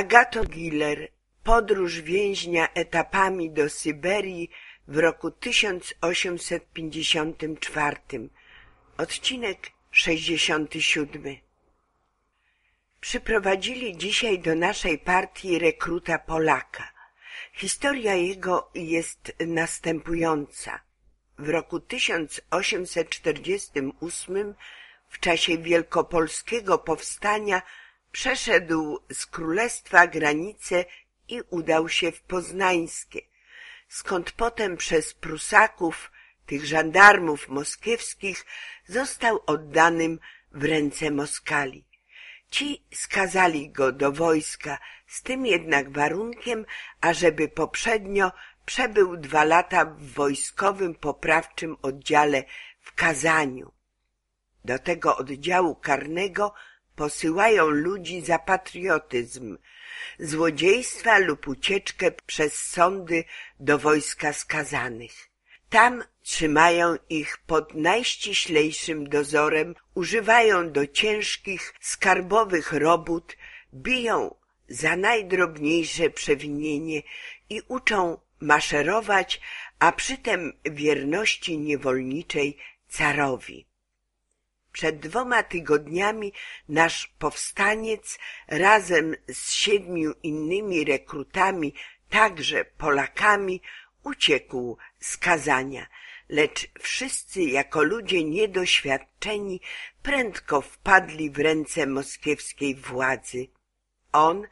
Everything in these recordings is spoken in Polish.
Agato Giller Podróż więźnia etapami do Syberii w roku 1854 Odcinek 67 Przyprowadzili dzisiaj do naszej partii rekruta Polaka. Historia jego jest następująca. W roku 1848 w czasie wielkopolskiego powstania przeszedł z królestwa granice i udał się w Poznańskie, skąd potem przez Prusaków, tych żandarmów moskiewskich, został oddanym w ręce Moskali. Ci skazali go do wojska, z tym jednak warunkiem, ażeby poprzednio przebył dwa lata w wojskowym poprawczym oddziale w Kazaniu. Do tego oddziału karnego posyłają ludzi za patriotyzm, złodziejstwa lub ucieczkę przez sądy do wojska skazanych. Tam trzymają ich pod najściślejszym dozorem, używają do ciężkich, skarbowych robót, biją za najdrobniejsze przewinienie i uczą maszerować, a przytem wierności niewolniczej carowi. Przed dwoma tygodniami nasz powstaniec razem z siedmiu innymi rekrutami, także Polakami, uciekł z kazania, lecz wszyscy jako ludzie niedoświadczeni prędko wpadli w ręce moskiewskiej władzy. On,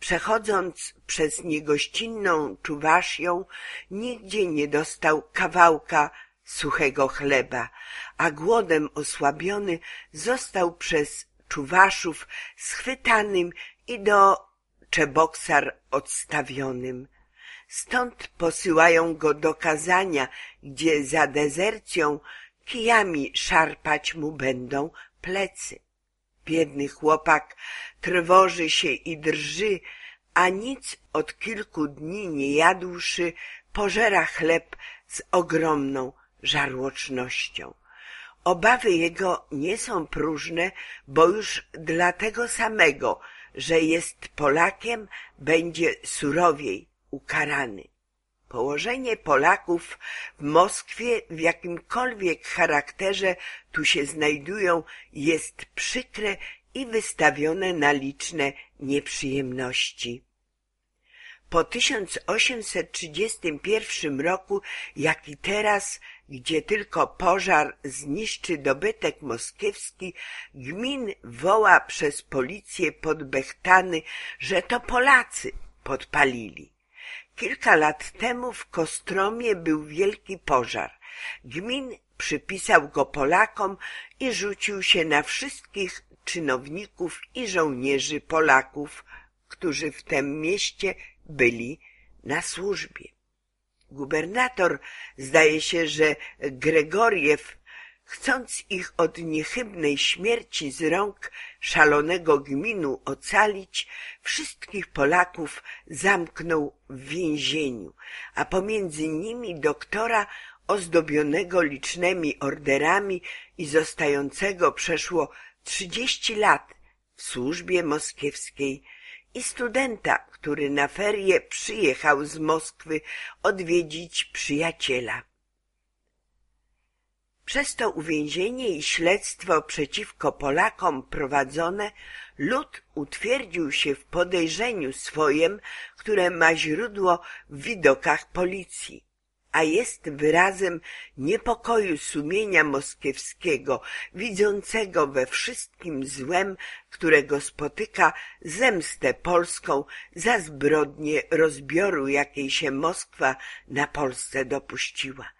przechodząc przez niegościnną Czuwaszią, nigdzie nie dostał kawałka suchego chleba, a głodem osłabiony został przez Czuwaszów schwytanym i do Czeboksar odstawionym. Stąd posyłają go do kazania, gdzie za dezercją kijami szarpać mu będą plecy. Biedny chłopak trwoży się i drży, a nic od kilku dni nie jadłszy, pożera chleb z ogromną żarłocznością. Obawy jego nie są próżne, bo już dlatego samego, że jest Polakiem, będzie surowiej ukarany. Położenie Polaków w Moskwie w jakimkolwiek charakterze tu się znajdują jest przykre i wystawione na liczne nieprzyjemności. Po 1831 roku, jak i teraz, gdzie tylko pożar zniszczy dobytek moskiewski, gmin woła przez policję podbechtany, że to Polacy podpalili. Kilka lat temu w Kostromie był wielki pożar. Gmin przypisał go Polakom i rzucił się na wszystkich czynowników i żołnierzy Polaków, którzy w tym mieście byli na służbie. Gubernator, zdaje się, że Gregoriew, chcąc ich od niechybnej śmierci z rąk szalonego gminu ocalić, wszystkich Polaków zamknął w więzieniu, a pomiędzy nimi doktora ozdobionego licznymi orderami i zostającego przeszło trzydzieści lat w służbie moskiewskiej i studenta, który na ferie przyjechał z Moskwy odwiedzić przyjaciela. Przez to uwięzienie i śledztwo przeciwko Polakom prowadzone, lud utwierdził się w podejrzeniu swojem, które ma źródło w widokach policji a jest wyrazem niepokoju sumienia moskiewskiego, widzącego we wszystkim złem, którego spotyka zemstę polską za zbrodnie rozbioru, jakiej się Moskwa na Polsce dopuściła.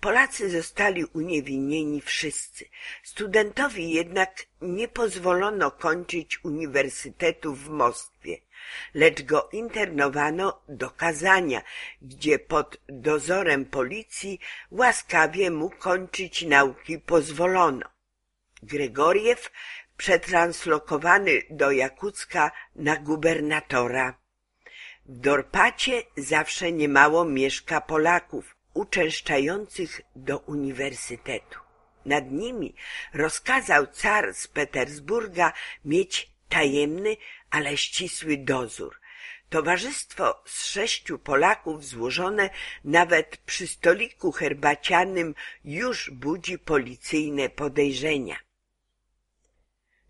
Polacy zostali uniewinnieni wszyscy. Studentowi jednak nie pozwolono kończyć uniwersytetu w Moskwie lecz go internowano do Kazania, gdzie pod dozorem policji łaskawie mu kończyć nauki pozwolono. Gregoriew przetranslokowany do Jakucka na gubernatora. W Dorpacie zawsze niemało mieszka Polaków uczęszczających do uniwersytetu. Nad nimi rozkazał car z Petersburga mieć tajemny, ale ścisły dozór. Towarzystwo z sześciu Polaków złożone nawet przy stoliku herbacianym już budzi policyjne podejrzenia.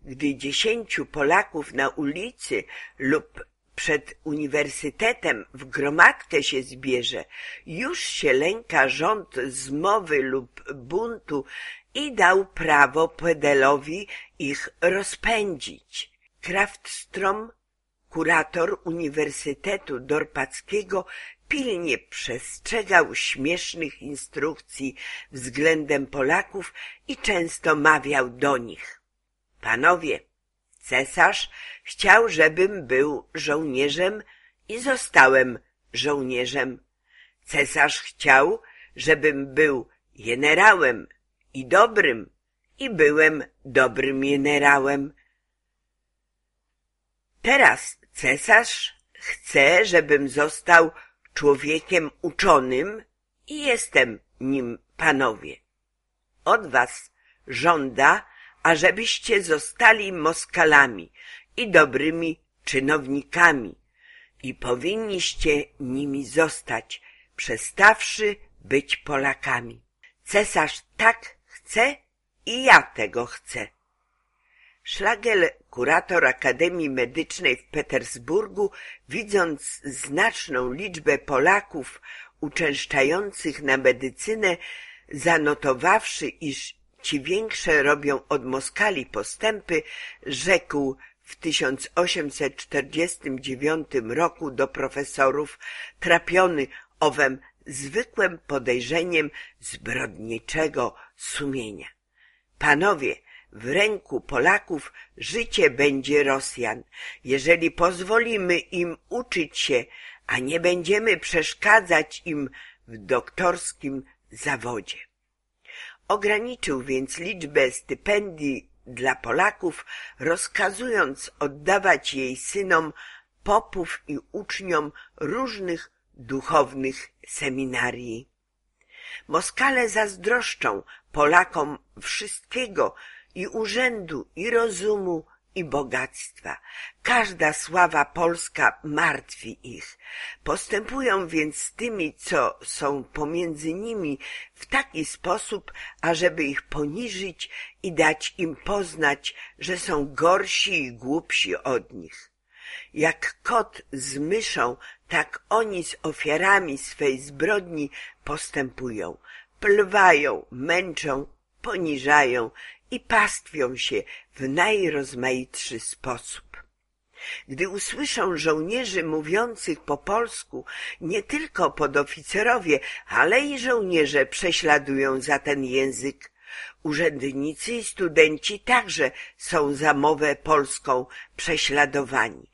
Gdy dziesięciu Polaków na ulicy lub przed uniwersytetem w gromadkę się zbierze, już się lęka rząd zmowy lub buntu i dał prawo Pedelowi ich rozpędzić. Kraftstrom, kurator Uniwersytetu Dorpackiego, pilnie przestrzegał śmiesznych instrukcji względem Polaków i często mawiał do nich. Panowie, cesarz chciał, żebym był żołnierzem i zostałem żołnierzem. Cesarz chciał, żebym był generałem i dobrym i byłem dobrym generałem. Teraz cesarz chce, żebym został człowiekiem uczonym i jestem nim, panowie. Od was żąda, ażebyście zostali Moskalami i dobrymi czynownikami i powinniście nimi zostać, przestawszy być Polakami. Cesarz tak chce i ja tego chcę. Szlagel, kurator Akademii Medycznej w Petersburgu, widząc znaczną liczbę Polaków uczęszczających na medycynę, zanotowawszy, iż ci większe robią od Moskali postępy, rzekł w 1849 roku do profesorów, trapiony owem zwykłym podejrzeniem zbrodniczego sumienia. Panowie, w ręku Polaków życie będzie Rosjan, jeżeli pozwolimy im uczyć się, a nie będziemy przeszkadzać im w doktorskim zawodzie. Ograniczył więc liczbę stypendii dla Polaków, rozkazując oddawać jej synom popów i uczniom różnych duchownych seminarii. Moskale zazdroszczą Polakom wszystkiego i urzędu, i rozumu, i bogactwa. Każda sława polska martwi ich. Postępują więc z tymi, co są pomiędzy nimi w taki sposób, ażeby ich poniżyć i dać im poznać, że są gorsi i głupsi od nich. Jak kot z myszą, tak oni z ofiarami swej zbrodni postępują. Plwają, męczą, poniżają i pastwią się w najrozmaitszy sposób. Gdy usłyszą żołnierzy mówiących po polsku, nie tylko podoficerowie, ale i żołnierze prześladują za ten język. Urzędnicy i studenci także są za mowę polską prześladowani.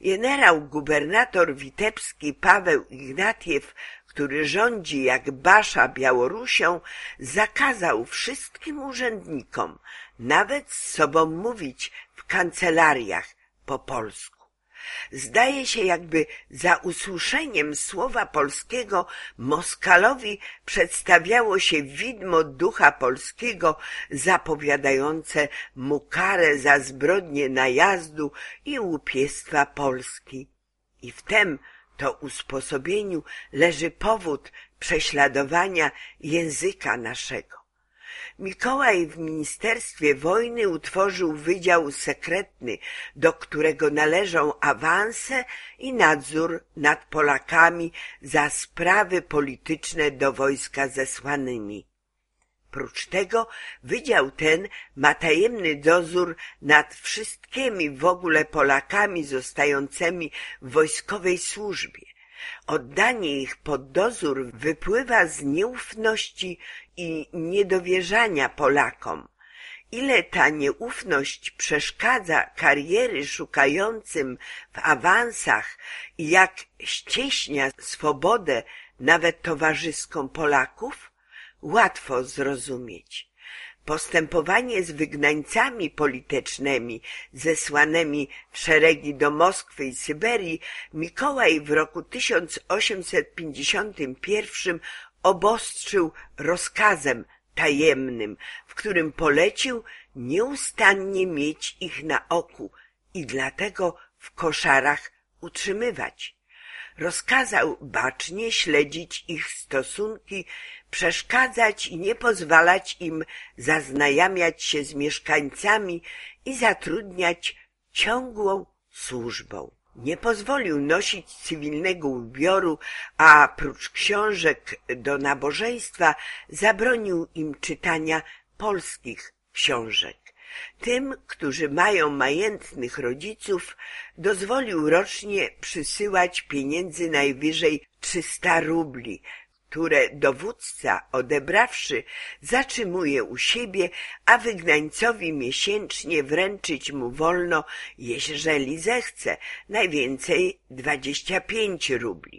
Generał gubernator witebski Paweł Ignatiew który rządzi jak Basza Białorusią, zakazał wszystkim urzędnikom nawet z sobą mówić w kancelariach po polsku. Zdaje się, jakby za usłyszeniem słowa polskiego Moskalowi przedstawiało się widmo ducha polskiego zapowiadające mu karę za zbrodnie najazdu i łupiestwa Polski. I wtem to usposobieniu leży powód prześladowania języka naszego. Mikołaj w Ministerstwie Wojny utworzył Wydział Sekretny, do którego należą awanse i nadzór nad Polakami za sprawy polityczne do wojska zesłanymi. Prócz tego wydział ten ma tajemny dozór nad wszystkimi w ogóle Polakami zostającymi w wojskowej służbie. Oddanie ich pod dozór wypływa z nieufności i niedowierzania Polakom. Ile ta nieufność przeszkadza kariery szukającym w awansach i jak ścieśnia swobodę nawet towarzyską Polaków? Łatwo zrozumieć. Postępowanie z wygnańcami politycznymi zesłanymi w szeregi do Moskwy i Syberii Mikołaj w roku 1851 obostrzył rozkazem tajemnym, w którym polecił nieustannie mieć ich na oku i dlatego w koszarach utrzymywać. Rozkazał bacznie śledzić ich stosunki, przeszkadzać i nie pozwalać im zaznajamiać się z mieszkańcami i zatrudniać ciągłą służbą. Nie pozwolił nosić cywilnego ubioru, a prócz książek do nabożeństwa zabronił im czytania polskich książek. Tym, którzy mają majętnych rodziców, dozwolił rocznie przysyłać pieniędzy najwyżej 300 rubli, które dowódca odebrawszy zatrzymuje u siebie, a wygnańcowi miesięcznie wręczyć mu wolno, jeżeli zechce, najwięcej 25 rubli.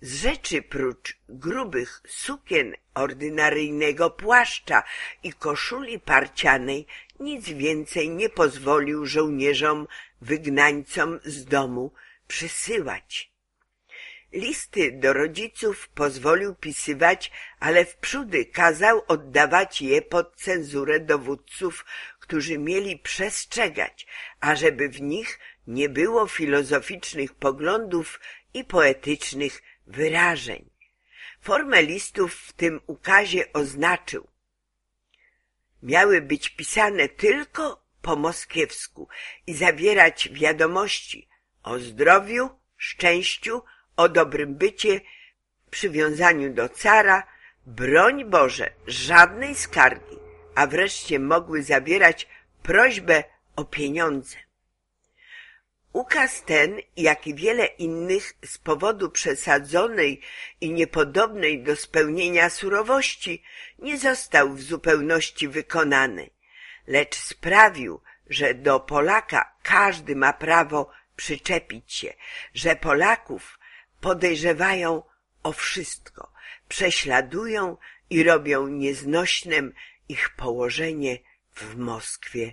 Z rzeczy prócz grubych sukien, ordynaryjnego płaszcza i koszuli parcianej nic więcej nie pozwolił żołnierzom wygnańcom z domu przysyłać. Listy do rodziców pozwolił pisywać, ale wprzódy kazał oddawać je pod cenzurę dowódców, którzy mieli przestrzegać, ażeby w nich nie było filozoficznych poglądów i poetycznych wyrażeń. Formę listów w tym ukazie oznaczył. Miały być pisane tylko po moskiewsku i zawierać wiadomości o zdrowiu, szczęściu, o dobrym bycie, przywiązaniu do cara, broń Boże, żadnej skargi, a wreszcie mogły zawierać prośbę o pieniądze. Ukaz ten, jak i wiele innych z powodu przesadzonej i niepodobnej do spełnienia surowości nie został w zupełności wykonany, lecz sprawił, że do Polaka każdy ma prawo przyczepić się, że Polaków podejrzewają o wszystko, prześladują i robią nieznośnym ich położenie w Moskwie.